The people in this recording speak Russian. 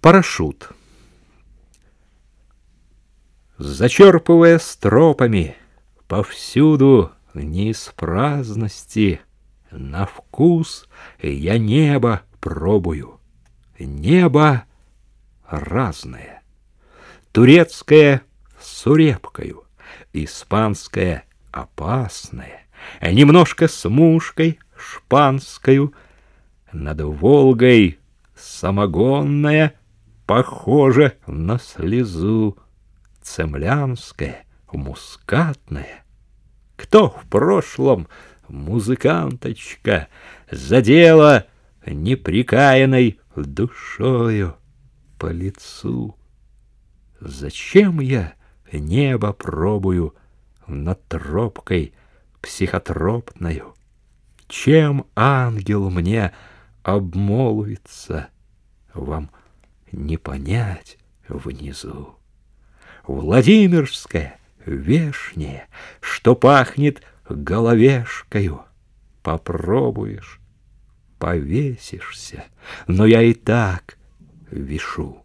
Парашют. Зачерпывая стропами повсюду неиспраздности, На вкус я небо пробую. Небо разное. Турецкое с урепкою, испанское опасное, Немножко с мушкой шпанскою, Над Волгой самогонная — похоже на слезу, цемлянское, мускатное. Кто в прошлом, музыканточка, задела неприкаянной душою по лицу? Зачем я небо пробую над тропкой психотропною? Чем ангел мне обмолвится вам? Не понять внизу. Владимирская вешняя, что пахнет головешкою. Попробуешь, повесишься, но я и так вешу.